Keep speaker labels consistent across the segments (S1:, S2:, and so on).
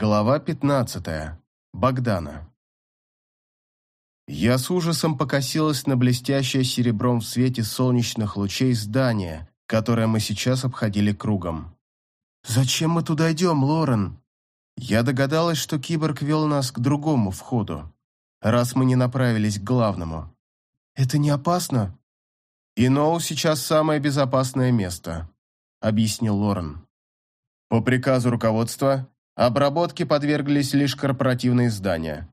S1: Глава 15. Богдана. Я с ужасом покосилась на блестящее серебром в свете солнечных лучей здание, которое мы сейчас обходили кругом. «Зачем мы туда идем, Лорен?» Я догадалась, что киборг вел нас к другому входу, раз мы не направились к главному. «Это не опасно?» «Иноу сейчас самое безопасное место», — объяснил Лорен. По приказу руководства Обработке подверглись лишь корпоративные здания,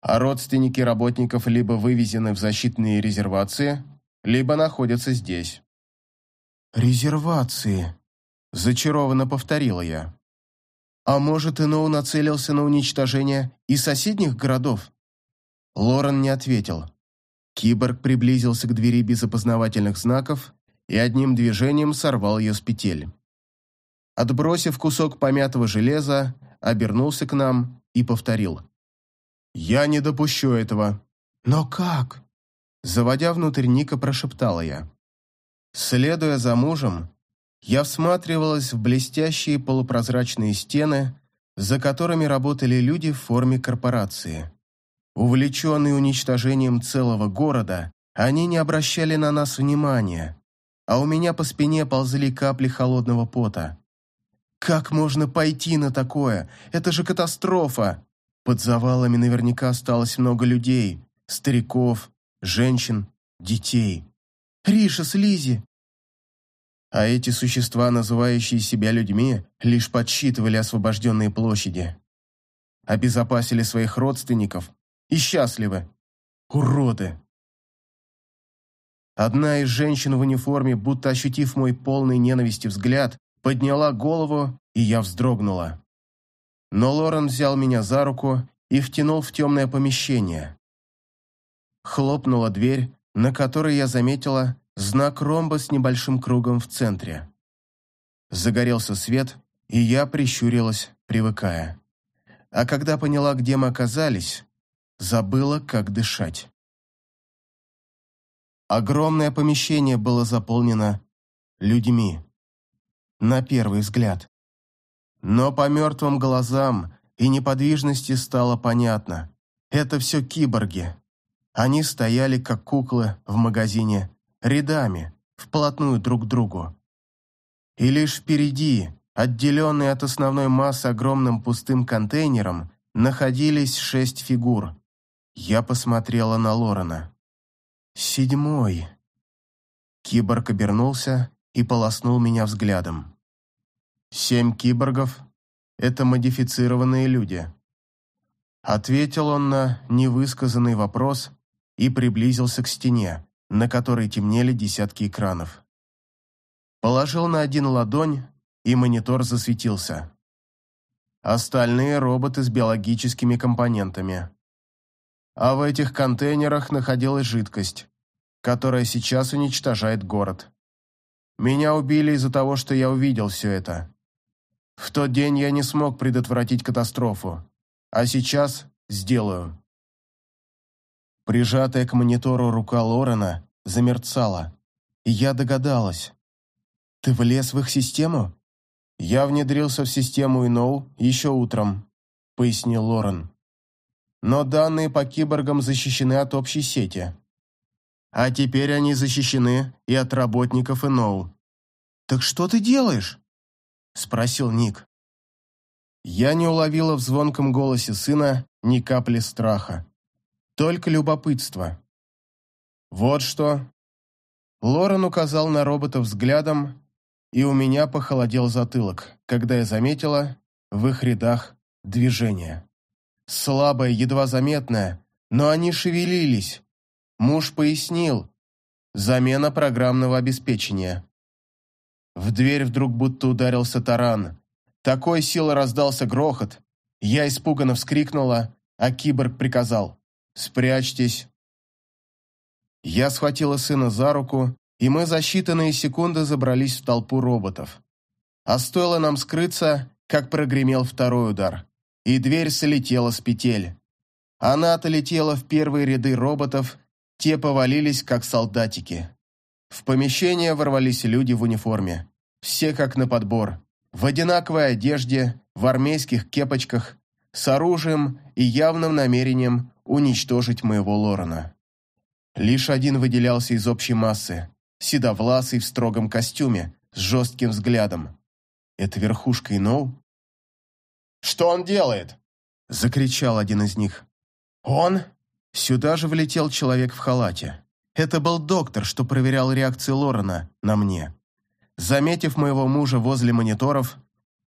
S1: а родственники работников либо вывезены в защитные резервации, либо находятся здесь. «Резервации», – зачарованно повторила я. «А может, Иноу нацелился на уничтожение и соседних городов?» Лорен не ответил. Киборг приблизился к двери без опознавательных знаков и одним движением сорвал ее с петель. Отбросив кусок помятого железа, обернулся к нам и повторил. «Я не допущу этого». «Но как?» Заводя внутрь Ника, прошептала я. Следуя за мужем, я всматривалась в блестящие полупрозрачные стены, за которыми работали люди в форме корпорации. Увлеченные уничтожением целого города, они не обращали на нас внимания, а у меня по спине ползли капли холодного пота. Как можно пойти на такое? Это же катастрофа! Под завалами наверняка осталось много людей, стариков, женщин, детей. Риша с Лизи. А эти существа, называющие себя людьми, лишь подсчитывали освобожденные площади. Обезопасили своих родственников и счастливы. Уроды! Одна из женщин в униформе, будто ощутив мой полный ненависти взгляд, подняла голову, и я вздрогнула. Но Лорен взял меня за руку и втянул в темное помещение. Хлопнула дверь, на которой я заметила знак ромба с небольшим кругом в центре. Загорелся свет, и я прищурилась, привыкая. А когда поняла, где мы оказались, забыла, как дышать. Огромное помещение было заполнено людьми на первый взгляд. Но по мертвым глазам и неподвижности стало понятно. Это все киборги. Они стояли, как куклы в магазине, рядами, вплотную друг к другу. И лишь впереди, отделенные от основной массы огромным пустым контейнером, находились шесть фигур. Я посмотрела на Лорена. «Седьмой». Киборг обернулся и полоснул меня взглядом. Семь киборгов – это модифицированные люди. Ответил он на невысказанный вопрос и приблизился к стене, на которой темнели десятки экранов. Положил на один ладонь, и монитор засветился. Остальные роботы с биологическими компонентами. А в этих контейнерах находилась жидкость, которая сейчас уничтожает город. Меня убили из-за того, что я увидел все это. В тот день я не смог предотвратить катастрофу, а сейчас сделаю. Прижатая к монитору рука Лорена замерцала, и я догадалась. «Ты влез в их систему?» «Я внедрился в систему Иноу еще утром», — пояснил Лорен. «Но данные по киборгам защищены от общей сети. А теперь они защищены и от работников Иноу». «Так что ты делаешь?» – спросил Ник. Я не уловила в звонком голосе сына ни капли страха, только любопытство. «Вот что!» Лорен указал на робота взглядом, и у меня похолодел затылок, когда я заметила в их рядах движение. Слабое, едва заметное, но они шевелились. Муж пояснил. Замена программного обеспечения. В дверь вдруг будто ударился таран. Такой силой раздался грохот. Я испуганно вскрикнула, а киборг приказал «Спрячьтесь». Я схватила сына за руку, и мы за считанные секунды забрались в толпу роботов. А стоило нам скрыться, как прогремел второй удар, и дверь слетела с петель. Она-то летела в первые ряды роботов, те повалились, как солдатики. В помещение ворвались люди в униформе. Все как на подбор. В одинаковой одежде, в армейских кепочках, с оружием и явным намерением уничтожить моего Лорена. Лишь один выделялся из общей массы, седовласый в строгом костюме, с жестким взглядом. Это верхушка Иноу?
S2: «Что он делает?»
S1: – закричал один из них.
S2: «Он?»
S1: Сюда же влетел человек в халате. Это был доктор, что проверял реакцию Лорена на мне. Заметив моего мужа возле мониторов,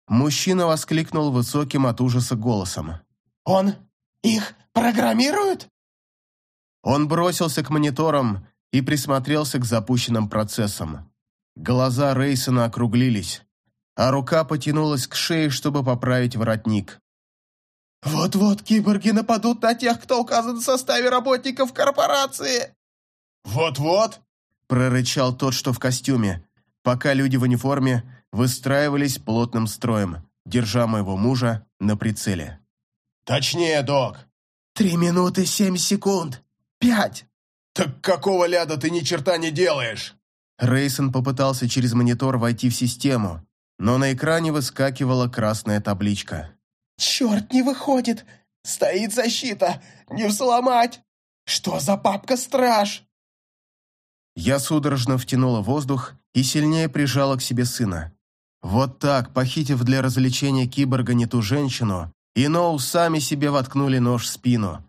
S1: мужчина воскликнул высоким от ужаса голосом.
S2: «Он их программирует?»
S1: Он бросился к мониторам и присмотрелся к запущенным процессам. Глаза Рейсона округлились, а рука потянулась к шее, чтобы поправить воротник.
S2: «Вот-вот киборги нападут на тех, кто указан в составе работников корпорации!»
S1: «Вот-вот!» – прорычал тот, что в костюме, пока люди в униформе выстраивались плотным строем, держа моего мужа на прицеле.
S2: «Точнее, док!»
S3: «Три минуты семь секунд! Пять!»
S2: «Так какого ляда ты ни черта не делаешь?»
S1: Рейсон попытался через монитор войти в систему, но на экране выскакивала красная табличка.
S2: «Черт, не выходит! Стоит защита! Не взломать! Что за папка-страж?»
S1: Я судорожно втянула воздух и сильнее прижала к себе сына. Вот так, похитив для развлечения киборга не ту женщину, и Ноу сами себе воткнули нож в спину.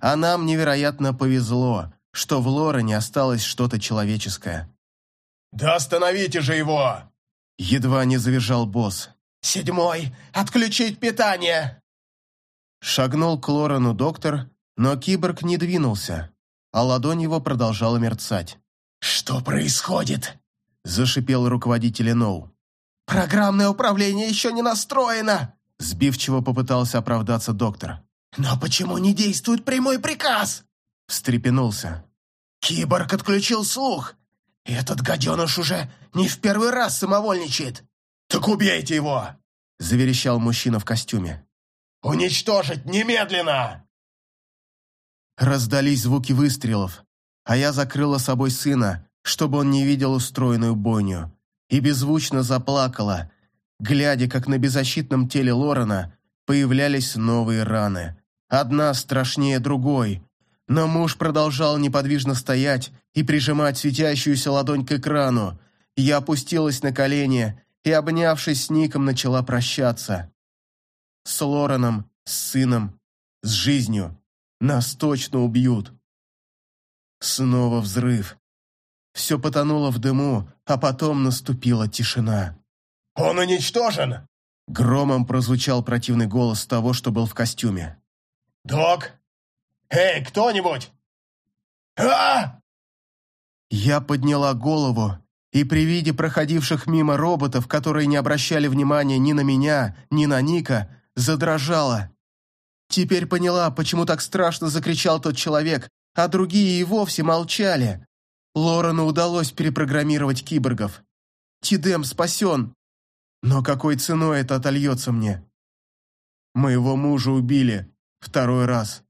S1: А нам невероятно повезло, что в Лорене осталось что-то человеческое.
S2: «Да остановите же его!»
S1: Едва не завизжал босс.
S2: «Седьмой! Отключить питание!»
S1: Шагнул к Лорену доктор, но киборг не двинулся, а ладонь его продолжала мерцать.
S2: «Что происходит?»
S1: – зашипел руководитель Ноу.
S2: «Программное управление еще не настроено!»
S1: – сбивчиво попытался оправдаться доктор.
S2: «Но почему не действует прямой приказ?»
S1: – встрепенулся.
S2: «Киборг отключил слух. Этот гаденыш уже не в первый раз самовольничает. Так убейте его!»
S1: – заверещал мужчина в костюме.
S2: «Уничтожить немедленно!»
S1: Раздались звуки выстрелов, а я закрыла собой сына, чтобы он не видел устроенную бойню, и беззвучно заплакала, глядя, как на беззащитном теле Лорена появлялись новые раны. Одна страшнее другой, но муж продолжал неподвижно стоять и прижимать светящуюся ладонь к экрану. Я опустилась на колени и, обнявшись с Ником, начала прощаться. С Лореном, с сыном, с жизнью. Нас точно убьют. Снова взрыв. Все потонуло в дыму, а потом наступила тишина.
S2: «Он уничтожен!»
S1: Громом прозвучал противный голос того, что был в костюме.
S2: «Док! Эй, кто-нибудь! а
S1: Я подняла голову, и при виде проходивших мимо роботов, которые не обращали внимания ни на меня, ни на Ника, задрожала. Теперь поняла, почему так страшно закричал тот человек, а другие и вовсе молчали. Лорену удалось перепрограммировать киборгов. Тидем спасен. Но какой ценой это отольется мне? Моего мужа убили второй раз.